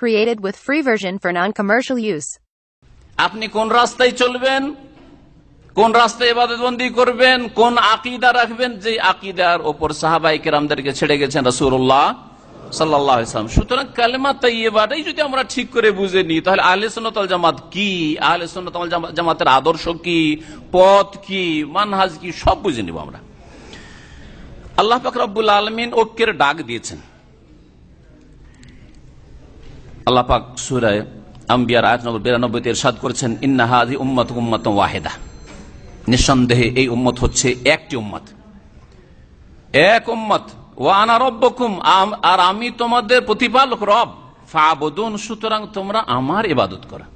Created with free version for non-commercial use. আপনি কোন রাস্তায় চলবেন? কোন রাস্তায় ইবাদতবন্দি করবেন? কোন আকিদা রাখবেন? যে আকিদার ওপর সাহাবাই কেরামদেরকে ছেড়ে গেছেন রসুল্লাহ সাল্লাম। সুতরাং কালেমা তাইবাটাই যদি আমরা ঠিক করে বুঝে নিই, তাহলে আহলে সুন্নতল জামাত কি? আহলে সুন্নতল জামাতের আদর্শ কি? পথ কি? মানহাজ কি? সব বুঝে নিব আমরা। আল্লাহ পাক রব্বুল আলমিন ঐক্যের ডাক দিয়েছেন। আল্লাহ পাক সুরায় আম্বিয়ার আয়াত নম্বর বিরানব্বই এরশাদ করেছেন ইন্নাহাদি উম্মত উম্মত ওয়াহেদা। নিঃসন্দেহে এই উম্মত হচ্ছে একটি উম্মত। এক উম্মত আর আমি তোমাদের প্রতিপালক রব। ফাবুন সুতরাং তোমরা আমার ইবাদত করো।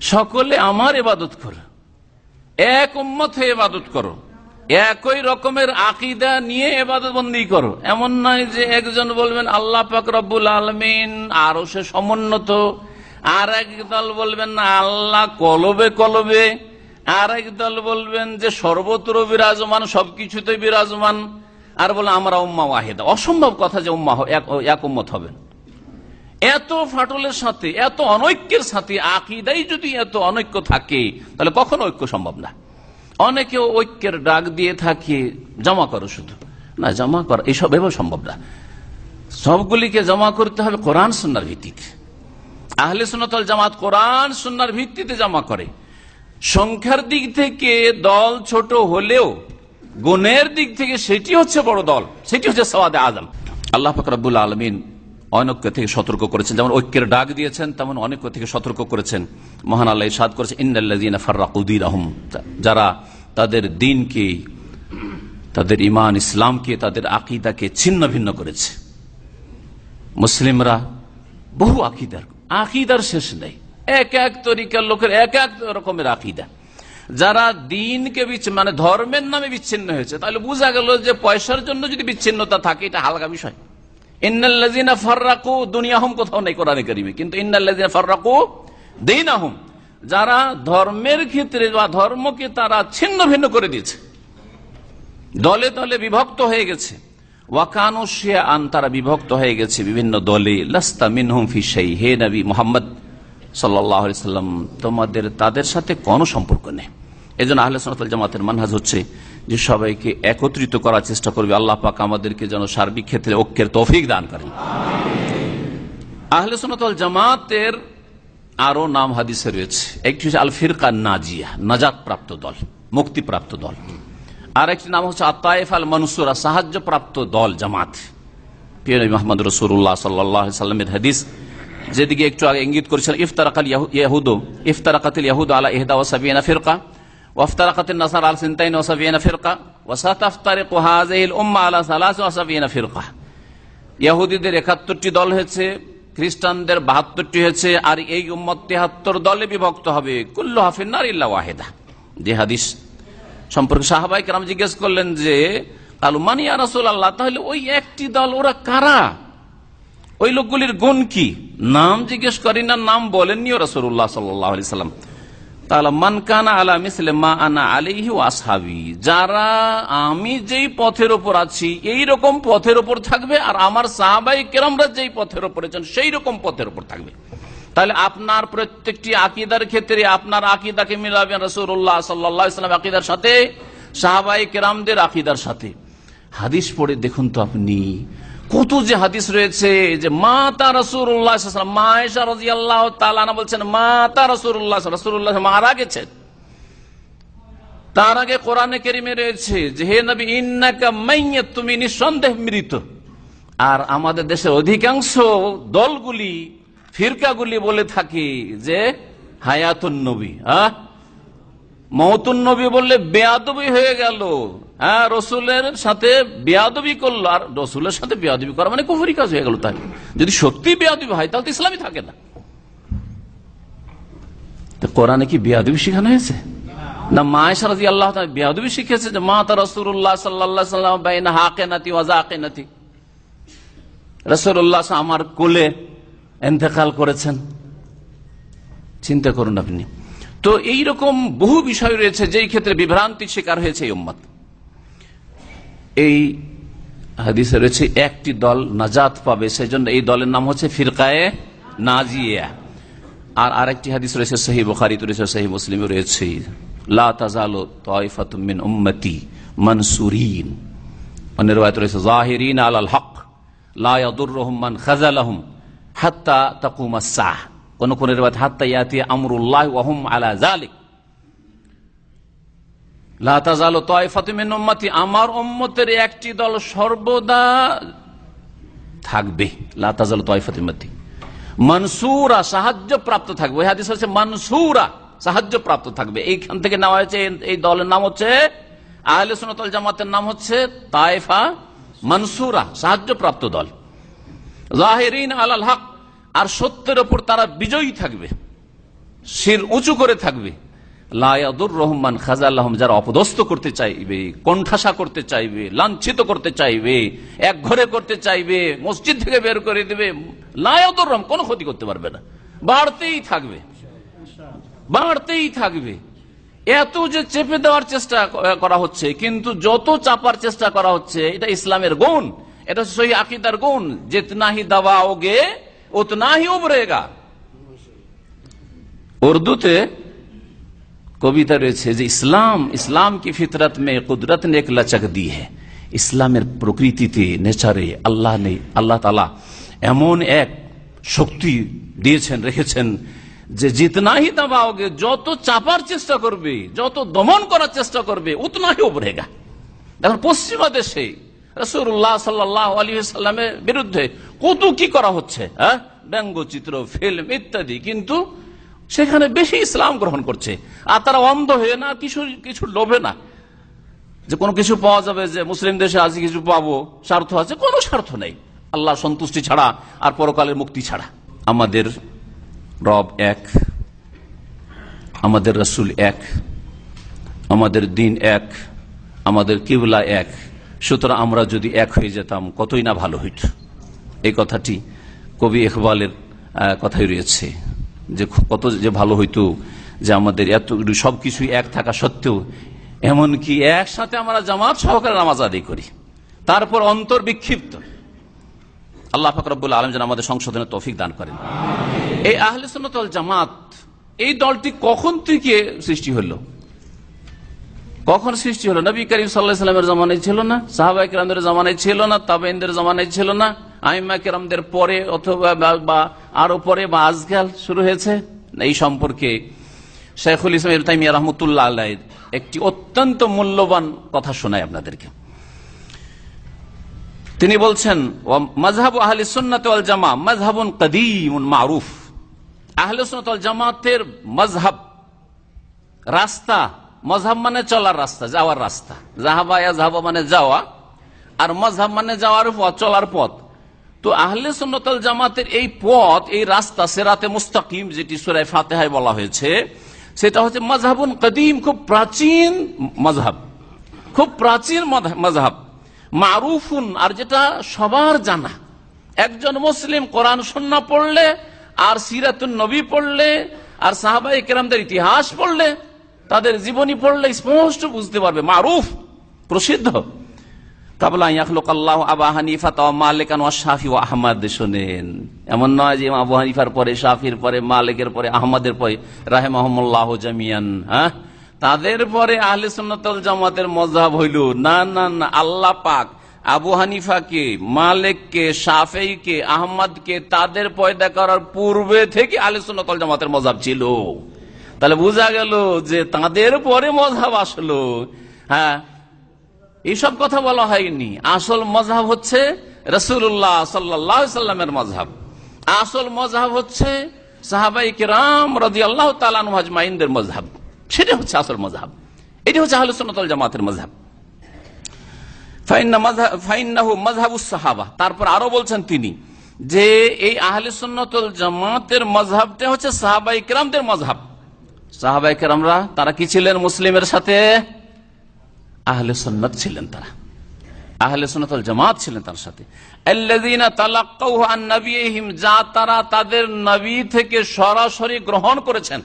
সকলে আমার ইবাদত করো। এক উম্মত হয়ে ইবাদত করো। একই রকমের আকিদা নিয়ে এবাদত বন্দি করো। এমন নয় যে একজন বলবেন, আল্লাহ পাক রব্বুল আলমিন আরও সে সমুন্নত। আর এক দল বলবেন, না, আল্লাহ কলবে কলবে। আর এক দল বলবেন যে, সর্বত্র বিরাজমান সবকিছুতে বিরাজমান। আর বলে, আমরা উম্মা ওয়াহেদা। অসম্ভব কথা যে উম্মা এক উম্মত হবেন। এত ফাটলের সাথে, এত অনৈক্যের সাথে আকিদাই যদি এত অনৈক্য থাকে, তাহলে কখন ঐক্য সম্ভব না। অনেকে ঐক্যের ডাক দিয়ে থাকে, জমা করো শুধু। না, জমা করা এইসব এবার সম্ভব না। সবগুলিকে জমা করতে হবে কোরআন, সুন্নার ভিত্তিতে। আহলে সুনতল জামাত কোরআন, সুন্নার ভিত্তিতে জমা করে। সংখ্যার দিক থেকে দল ছোট হলেও, গুণের দিক থেকে সেটি হচ্ছে বড় দল, সেটি হচ্ছে সওয়াদে আজম। আল্লাহ ফকরাবুল আলমিন অনৈক্য থেকে সতর্ক করেছেন। যেমন ঐক্যের ডাক দিয়েছেন, তেমন অনৈক্য থেকে সতর্ক করেছেন। মহান আল্লাহ সাদ করেছেন ইন্দিন ফার্রাকুদ্দিন আহম যারা তাদের দিনকে, তাদের ইমান ইসলামকে, তাদের আকিদাকে ছিন্ন ভিন্ন করেছে। মুসলিমরা বহু আকিদার আকিদার শেষ নেই। এক এক তরিকার লোকের এক এক রকমের আকিদা। যারা দিনকে বিচ্ছিন্ন মানে ধর্মের নামে বিচ্ছিন্ন হয়েছে, তাহলে বোঝা গেল যে পয়সার জন্য যদি বিচ্ছিন্নতা থাকে, এটা হালকা বিষয়। ইন্নাল্লাজিনা ফার্রাকু দুনিয়াহম, কোথাও নেই কোরআনে করিমে। কিন্তু ইন্নাল্লাজিনা ফার্রাকু দিন আহম যারা ধর্মের ক্ষেত্রে বা ধর্মকে তারা ছিন্ন ভিন্ন করে দিয়েছে। দলে দলে বিভক্ত হয়ে গেছে। ওয়াকানুশিয়া আন তারা বিভক্ত হয়ে গেছে বিভিন্ন দলে। লাস্তা মিনহুম হে নবী মোহাম্মদ সাল্লাম, তোমাদের তাদের সাথে কোনো সম্পর্ক নেই। এই জন্য আহলে সনাতল জামাতের মানহাজ হচ্ছে যে সবাইকে একত্রিত করার চেষ্টা করবে। আল্লাহ পাক আমাদেরকে যেন সার্বিক ক্ষেত্রে ঐক্যের তৌফিক দান করেন। আহলে সনাতল জামাতের আরও নাম হাদিসে রয়েছে। একটি হচ্ছে আল ফিরকা নাজিয়া নাজাদ প্রাপ্ত দল, মুক্তিপ্রাপ্ত দল। আর একটি নাম হচ্ছে আতায়েফ আল মনসুরা সাহায্যপ্রাপ্ত দল, জামাত। পিয়ন মাহমদ রসুল্লাহ সাল্লাহ সাল্লামের হাদিস, যেদিকে একটু আগে ইঙ্গিত করেছিলেন ইফতারাকাল ইয়াহুদু, ইফতারাকাতিল ইয়াহুদ আলা ইহদা ওয়াসাবিয়ানা ফিরকা ওয়াফতারাকাতিল নাসার আল সিনতাইন ওয়াসাবিয়ানা ফিরকা ওয়াসাতাফতারিক হাজিল উম্মা আলা সালাস ওয়াসাবিয়ানা ফিরকা। ইয়াহুদীদের একাত্তরটি দল হয়েছে খ্রিস্টানদের বাহাত্তরটি হয়েছে, আর এই উম্মত তেহাত্তর দলে বিভক্ত হবে। কুল্লু হাফিনার ইল্লা ওয়াহেদা। যে হাদিস সম্পর্কে সাহাবাই কেরাম জিজ্ঞেস করলেন যে আলু মানিয়া রাসুল আল্লাহ তাহলে ওই একটি দল ওরা কারা? ওই লোকগুলির গুণ কি? নাম জিজ্ঞেস করি না, নাম বলেননি রসুল্লাহ সাল্লাহ সাল্লাম। মানকানা আলা মিসলে মা আনা আলিহি আসহাবি যারা আমি যেই পথের ওপর আছি, এই রকম পথের ওপর থাকবে, আর আমার সাহাবাই কেরামরা যেই পথের ওপর আছেন, সেই রকম পথের ওপর থাকবে। তাহলে, আপনার প্রত্যেকটি আকিদার ক্ষেত্রে আপনার আকিদাকে মিলাবেন রসুল্লাহ সাল্লাম আকিদার সাথে, সাহাবাই কেরামদের আকিদার সাথে। হাদিস পড়ে দেখুন তো আপনি। কত যে হাদিস রয়েছে যে মা তা মায়েশা তালানা বলছেন মা তা রসুল্লাহ মারা গেছেন। তার আগে কোরআনে কেরিমে রয়েছে যে, হে নবী তুমি নিঃসন্দেহ মৃত। আর আমাদের দেশের অধিকাংশ দলগুলি, ফিরকাগুলি বলে থাকে যে, হায়াতুন নবী হ্যাঁ মহতুন নবী বললে বেয়াদবি হয়ে গেল। হ্যাঁ রসুলের সাথে বেয়াদবি করল, আর রসুলের সাথে বেয়াদবি করা মানে কুফুরি কাজ হয়ে গেল তাই যদি সত্যি বেয়াদবি হয়, তাহলে তো ইসলামই থাকে না। কোরআনে কি বেয়াদবি শেখানো হয়েছে? না মায় সারাজি আল্লাহ বেয়াদবি শিখেছে যে মা তা রসুল্লাহ সাল্লাহ সাল্লাম বাইনা হাকে নাতি ওয়াজা আকে নাতি রসুল্লাহ আমার কোলে এন্তেকাল করেছেন। চিন্তা করুন আপনি। তো এই রকম বহু বিষয় রয়েছে যেই ক্ষেত্রে বিভ্রান্তির শিকার হয়েছে এই এই হাদিসে রয়েছে, একটি দল নাজাত পাবে সেই জন্য এই দলের নাম হচ্ছে ফিরকায়ে নাজিয়া। আর আরেকটি হাদিস রয়েছে সহি বুখারি রয়েছে সহি মুসলিম রয়েছে। লা তাজালো তাইফাতুম মিন উম্মতি মানসুরিন। অন্যের রায়ত রয়েছে, জাহিরিন আলাল হক, লা ইয়াদুররুহুম মান খাযালাহুম হাত্তা তাকুম আস-সাহ কোন কোন ইয়াতি আমরুল্লাহ ওয়া হুম আলা উম্মতি। আমার উম্মতের একটি দল সর্বদা থাকবে। লা তাজালো তাইফাতুম উম্মতি। মনসুরা সাহায্য প্রাপ্ত থাকবে। ওই হাদিস হচ্ছে মনসুরা সাহায্য প্রাপ্ত থাকবে। এইখান থেকে নেওয়া হয়েছে, এই- এই দলের নাম হচ্ছে, আহলে সুনতল জামাতের নাম হচ্ছে তাইফা মনসুরা সাহায্য প্রাপ্ত দল। জাহিরিন আলাল হক। আর সত্যের ওপর তারা বিজয়ী থাকবে, শির উঁচু করে থাকবে। লায়াদুর রহমান খাজাল্লাহম যারা অপদস্থ করতে চাইবে, কণ্ঠাসা করতে চাইবে, লাঞ্ছিত করতে চাইবে, এক ঘরে করতে চাইবে, মসজিদ থেকে বের করে দেবে লায়াদুর রহম কোনো ক্ষতি করতে পারবে না। বাড়তেই থাকবে। বাড়তেই থাকবে। এত যে চেপে দেওয়ার চেষ্টা করা হচ্ছে, কিন্তু যত চাপার চেষ্টা করা হচ্ছে, এটা ইসলামের গুণ, এটা সহি আকিদার গুণ। জিতনা হি দাবাওগে উতনা হি উবরেগা উর্দুতে কবিতা রয়েছে যে ইসলাম ইসলাম কি ফিতরত মে কুদরত ने एक लचक दी है ইসলামের প্রকৃতিতে নেচারে আল্লাহ নেই আল্লাহ তালা এমন এক শক্তি দিয়েছেন রেখেছেন যে জিতনাহি দাবাওগে যত চাপার চেষ্টা করবে যত দমন করার চেষ্টা করবে উতনাহি উবরেগা এখন পশ্চিমা দেশে রসুল্লাহ সাল্লাহ আলী সাল্লামের বিরুদ্ধে কত কি করা হচ্ছে হ্যাঁ? ব্যঙ্গচিত্র, ফিল্ম ইত্যাদি। কিন্তু সেখানে বেশি ইসলাম গ্রহণ করছে। আর তারা অন্ধ হয়ে না, কিছু কিছু লোভে না। যে কোনো কিছু পাওয়া যাবে যে মুসলিম দেশে আজ কিছু পাবো, স্বার্থ আছে, কোনো স্বার্থ নেই। আল্লাহ সন্তুষ্টি ছাড়া আর পরকালের মুক্তি ছাড়া। আমাদের রব এক, আমাদের রসুল এক, আমাদের দিন এক, আমাদের কিবলা এক। সুতরাং আমরা যদি এক হয়ে যেতাম, কতই না ভালো হইত। এই কথাটি কবি ইকবালের কথাই রয়েছে যে কত যে ভালো হইতো যে আমাদের এত সবকিছুই এক থাকা সত্ত্বেও, এমনকি একসাথে আমরা জামাত সহকারে নামাজ আদায় করি। তারপর অন্তর বিক্ষিপ্ত। আল্লাহ ফাকরাবুল আলম যেন আমাদের সংশোধনের তৌফিক দান করেন। এই আহলে জামাত, এই দলটি কখন থেকে সৃষ্টি হলো? কখন সৃষ্টি হলো? নবী করিম সাল্লামের জমানায় ছিল না? সাহাবাই কিরামদের জমানায় ছিল না? তাবেনদের জমানায় ছিল না? আইমা কিরামদের পরে অথবা বা- আরও পরে বা আজকাল শুরু হয়েছে? এই সম্পর্কে শেখুল ইসলাম ইবতাইমিয়া রহমতুল্লাহ আল্লাহ একটি অত্যন্ত মূল্যবান কথা শোনায় আপনাদেরকে। তিনি বলছেন মজহাব আহলি সুন্নাত জামা মজহাবুন মারুফ। আহলে সুন্নাত জামাতের মজহাব রাস্তা মজহাব মানে চলার রাস্তা, যাওয়ার রাস্তা। জাহাবা জাহাবা মানে যাওয়া, আর মজহাব মানে যাওয়ার পথ, চলার পথ। তো আহলে সুন্নতল জামাতের এই পথ, এই রাস্তা সেরাতে মুস্তাকিম, যেটি সুরায় ফাতেহায় বলা হয়েছে, সেটা হচ্ছে মজহাবুন কদিম, খুব প্রাচীন মজহাব। খুব প্রাচীন মজহাব। মারুফুন, আর যেটা সবার জানা। একজন মুসলিম কোরআন সন্না পড়লে, আর সিরাতুন নবী পড়লে, আর সাহাবাই কেরামদের ইতিহাস পড়লে তাদের জীবনী পড়লে স্পষ্ট বুঝতে পারবে, মারুফ, প্রসিদ্ধ। এমন নয় যে আবু হানিফার পরে, শাফির পরে, মালিকের পরে, আহমদের পরে জামিয়ান হ্যাঁ? তাদের পরে আহলে জামাতের মজাব হইল, না না না, আল্লাহ পাক আবু হানিফাকে, মালিককে, শাফেইকে, আহমদকে তাদের পয়দা করার পূর্বে থেকে আহলে সুন্নতল জামাতের মজাব ছিল। তাহলে বোঝা গেল যে তাদের পরে মজাব আসলো। হ্যাঁ এইসব কথা বলা হয়নি। আসল মজাব হচ্ছে রসুল্লাহ সাল্লাহ সাল্লামের মজাব আসল মজাব হচ্ছে সাহাবাই কিরাম রাজি আল্লাহ তালানদের মজাব সেটা হচ্ছে আসল মজাব এটি হচ্ছে আহলুসনতল জামাতের মজাব তারপর আরও বলছেন তিনি যে এই আহলে সুন্নতল জামাতের মজহাবটা হচ্ছে সাহাবাই কিরামদের মজহাব। সাহাবাই কিরামরা, তারা কি ছিলেন মুসলিমের সাথে? আহলে সন্ন্যত ছিলেন তারা। আহলে সন্ন্যত জামাত ছিলেন তার সাথে। যা তারা তাদের নবী থেকে সরাসরি গ্রহণ করেছেন।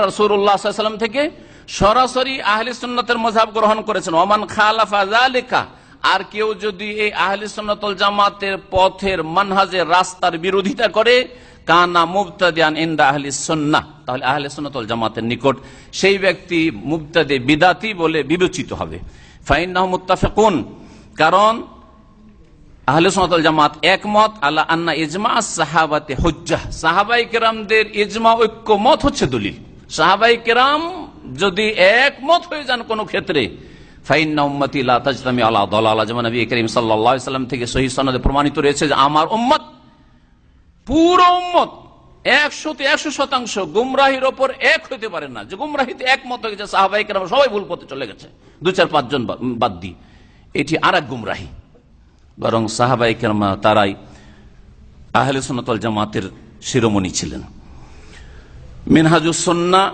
রসুল্লাহাম থেকে সরাসরি আহলে সুন্নতের মজাব গ্রহণ করেছেন। ওমান খালাফা লেখা আর কেউ যদি এই আহলে সন্ন্যতল জামাতের পথের মানহাজের রাস্তার বিরোধিতা করে, কানা মুবতাদিয়ান ইন্দা আহলি সন্না তাহলে আহলে সন্ন্যতল জামাতের নিকট সেই ব্যক্তি মুবতাদে বিদাতি বলে বিবেচিত হবে। ফাইন্নাহ মুত্তাফিকুন, কারণ আহলে সনাতল জামাত একমত আল্লাহ আন্না ইজমা সাহাবাতে হজ্জা সাহাবাই কেরামদের ইজমা ঐক্যমত হচ্ছে দলিল। সাহাবাই কেরাম যদি একমত হয়ে যান কোন ক্ষেত্রে ফাইন্না উম্মতি লা তাজতামি আলা দালালা। যেমন নবী করিম সাল্লাল্লাহু আলাইহি সাল্লাম থেকে সহিহ সনদে প্রমাণিত রয়েছে যে আমার উম্মত, পুরো উম্মত একশোতে একশো শতাংশ গুমরাহির ওপর এক হইতে পারে না। যে গুমরাহিতে একমত হয়ে গেছে সাহাবাই কেরাম সবাই ভুল পথে চলে গেছে। দু চার পাঁচজন বা- বাদ দিয়ে। এটি আর এক গুমরাহি। বরং সাহাবাই কেরামা তারাই আহলে সুন্নতল জামাতের শিরোমণি ছিলেন। মিনহাজুসন্না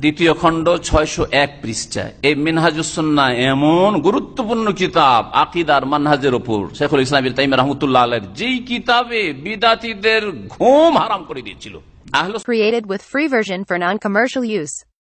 দ্বিতীয় খণ্ড ছয়শো এক পৃষ্ঠায়, এই মিনহাজুসন্না এমন গুরুত্বপূর্ণ কিতাব আকিদার মানহাজের উপর শেখুল ইসলাম তাইম রহমতুল্লাহ আলের যেই কিতাবে বিদাতিদের ঘুম হারাম করে দিয়েছিল Created with free version for non-commercial use.